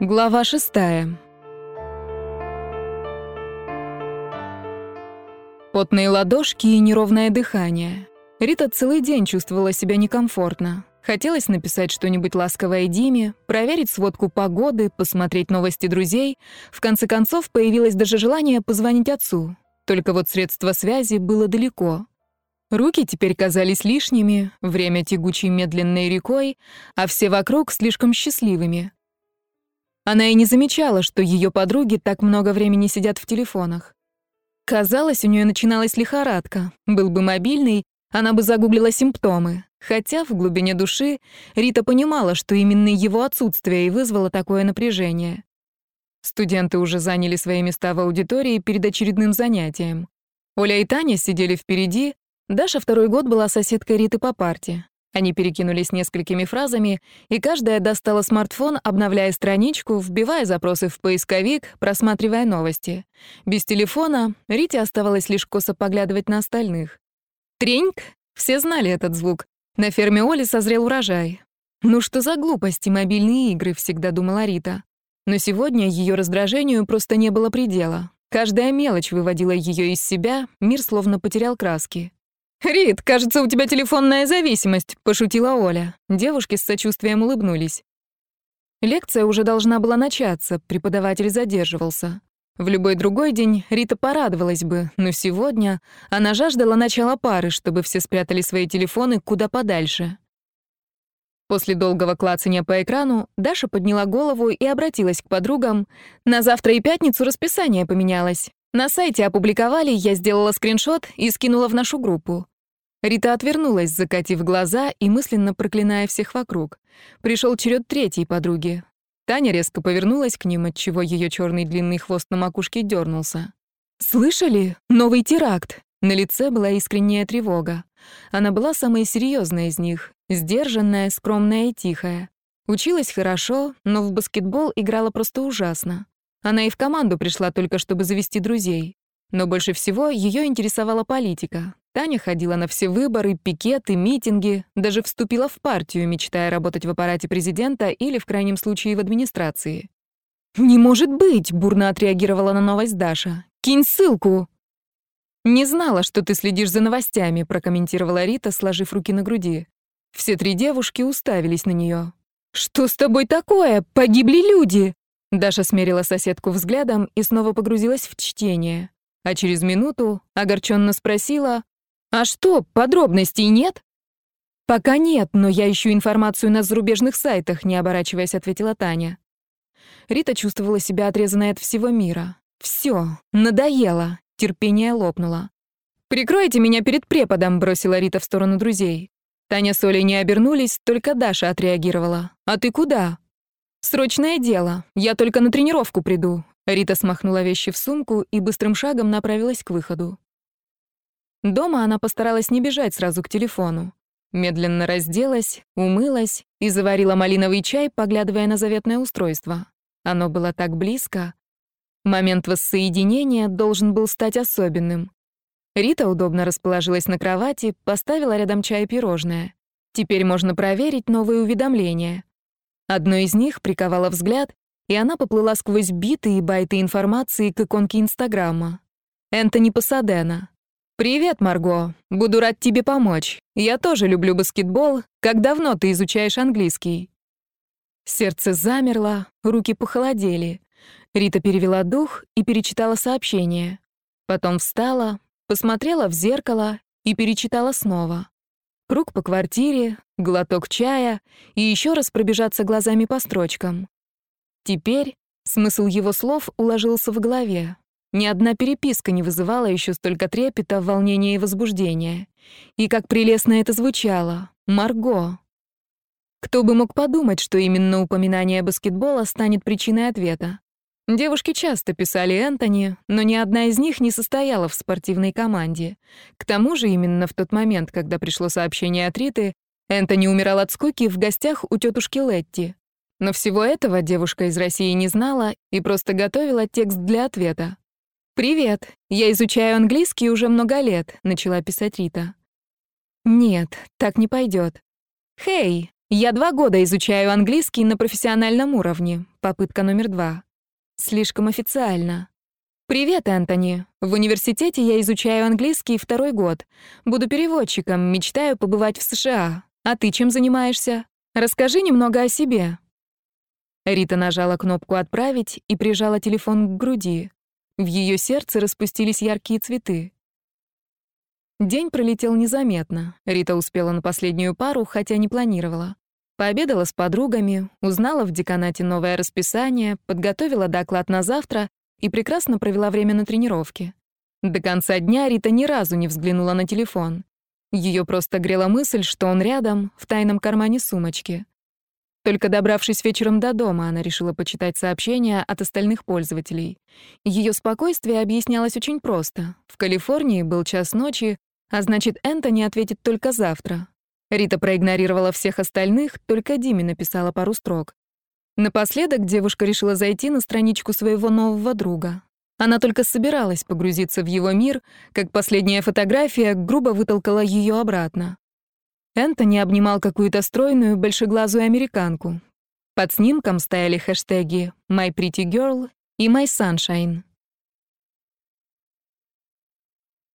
Глава шестая. Потные ладошки и неровное дыхание. Рита целый день чувствовала себя некомфортно. Хотелось написать что-нибудь ласковое Диме, проверить сводку погоды, посмотреть новости друзей. В конце концов, появилось даже желание позвонить отцу. Только вот средство связи было далеко. Руки теперь казались лишними, время тягучей медленной рекой, а все вокруг слишком счастливыми. Она и не замечала, что ее подруги так много времени сидят в телефонах. Казалось, у нее начиналась лихорадка. Был бы мобильный, она бы загуглила симптомы. Хотя в глубине души Рита понимала, что именно его отсутствие и вызвало такое напряжение. Студенты уже заняли свои места в аудитории перед очередным занятием. Оля и Таня сидели впереди, Даша второй год была соседкой Риты по парте. Они перекинулись несколькими фразами, и каждая достала смартфон, обновляя страничку, вбивая запросы в поисковик, просматривая новости. Без телефона Рите оставалось лишь косо поглядывать на остальных. Треньк! Все знали этот звук. На ферме Оли созрел урожай. «Ну что за глупости, мобильные игры», — всегда думала Рита. Но сегодня ее раздражению просто не было предела. Каждая мелочь выводила ее из себя, мир словно потерял краски. «Рит, кажется, у тебя телефонная зависимость», — пошутила Оля. Девушки с сочувствием улыбнулись. Лекция уже должна была начаться, преподаватель задерживался. В любой другой день Рита порадовалась бы, но сегодня она жаждала начала пары, чтобы все спрятали свои телефоны куда подальше. После долгого клацания по экрану Даша подняла голову и обратилась к подругам. «На завтра и пятницу расписание поменялось. На сайте опубликовали, я сделала скриншот и скинула в нашу группу. Рита отвернулась, закатив глаза и мысленно проклиная всех вокруг. Пришел черед третьей подруги. Таня резко повернулась к ним, отчего ее черный длинный хвост на макушке дернулся. «Слышали? Новый теракт!» На лице была искренняя тревога. Она была самой серьезной из них, сдержанная, скромная и тихая. Училась хорошо, но в баскетбол играла просто ужасно. Она и в команду пришла только, чтобы завести друзей. Но больше всего ее интересовала политика. Таня ходила на все выборы, пикеты, митинги, даже вступила в партию, мечтая работать в аппарате президента или, в крайнем случае, в администрации. «Не может быть!» — бурно отреагировала на новость Даша. «Кинь ссылку!» «Не знала, что ты следишь за новостями», — прокомментировала Рита, сложив руки на груди. Все три девушки уставились на нее. «Что с тобой такое? Погибли люди!» Даша смерила соседку взглядом и снова погрузилась в чтение а через минуту огорченно спросила, «А что, подробностей нет?» «Пока нет, но я ищу информацию на зарубежных сайтах», не оборачиваясь, ответила Таня. Рита чувствовала себя отрезанной от всего мира. Все, надоело, терпение лопнуло. «Прикройте меня перед преподом», — бросила Рита в сторону друзей. Таня с Олей не обернулись, только Даша отреагировала. «А ты куда?» «Срочное дело. Я только на тренировку приду. Рита смахнула вещи в сумку и быстрым шагом направилась к выходу. Дома она постаралась не бежать сразу к телефону. Медленно разделась, умылась и заварила малиновый чай, поглядывая на заветное устройство. Оно было так близко. Момент воссоединения должен был стать особенным. Рита удобно расположилась на кровати, поставила рядом чай и пирожное. Теперь можно проверить новые уведомления. Одно из них приковало взгляд, и она поплыла сквозь биты и байты информации к иконке Инстаграма. Энтони Пасадена. «Привет, Марго. Буду рад тебе помочь. Я тоже люблю баскетбол. Как давно ты изучаешь английский?» Сердце замерло, руки похолодели. Рита перевела дух и перечитала сообщение. Потом встала, посмотрела в зеркало и перечитала снова. Круг по квартире, глоток чая и еще раз пробежаться глазами по строчкам. Теперь смысл его слов уложился в голове. Ни одна переписка не вызывала еще столько трепета, волнения и возбуждения. И как прелестно это звучало. Марго. Кто бы мог подумать, что именно упоминание баскетбола станет причиной ответа. Девушки часто писали Энтони, но ни одна из них не состояла в спортивной команде. К тому же именно в тот момент, когда пришло сообщение от Риты, Энтони умирал от скуки в гостях у тетушки Летти. Но всего этого девушка из России не знала и просто готовила текст для ответа. «Привет, я изучаю английский уже много лет», — начала писать Рита. «Нет, так не пойдет. «Хей, Я два года изучаю английский на профессиональном уровне. Попытка номер два. Слишком официально. «Привет, Энтони. В университете я изучаю английский второй год. Буду переводчиком, мечтаю побывать в США. А ты чем занимаешься? Расскажи немного о себе». Рита нажала кнопку «Отправить» и прижала телефон к груди. В ее сердце распустились яркие цветы. День пролетел незаметно. Рита успела на последнюю пару, хотя не планировала. Пообедала с подругами, узнала в деканате новое расписание, подготовила доклад на завтра и прекрасно провела время на тренировке. До конца дня Рита ни разу не взглянула на телефон. Ее просто грела мысль, что он рядом, в тайном кармане сумочки. Только добравшись вечером до дома, она решила почитать сообщения от остальных пользователей. Ее спокойствие объяснялось очень просто. В Калифорнии был час ночи, а значит, Энтони ответит только завтра. Рита проигнорировала всех остальных, только Диме написала пару строк. Напоследок девушка решила зайти на страничку своего нового друга. Она только собиралась погрузиться в его мир, как последняя фотография грубо вытолкала ее обратно. Энтони обнимал какую-то стройную, большеглазую американку. Под снимком стояли хэштеги «My Pretty Girl» и «My Sunshine».